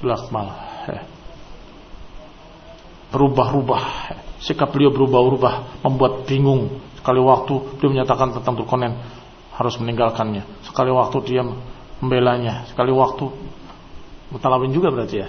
Lakmal. Berubah-ubah. Sikap beliau berubah-ubah. Membuat bingung. Sekali waktu dia menyatakan tentang Turkonen Harus meninggalkannya. Sekali waktu dia membelanya. Sekali waktu. Mutalawin juga berarti ya.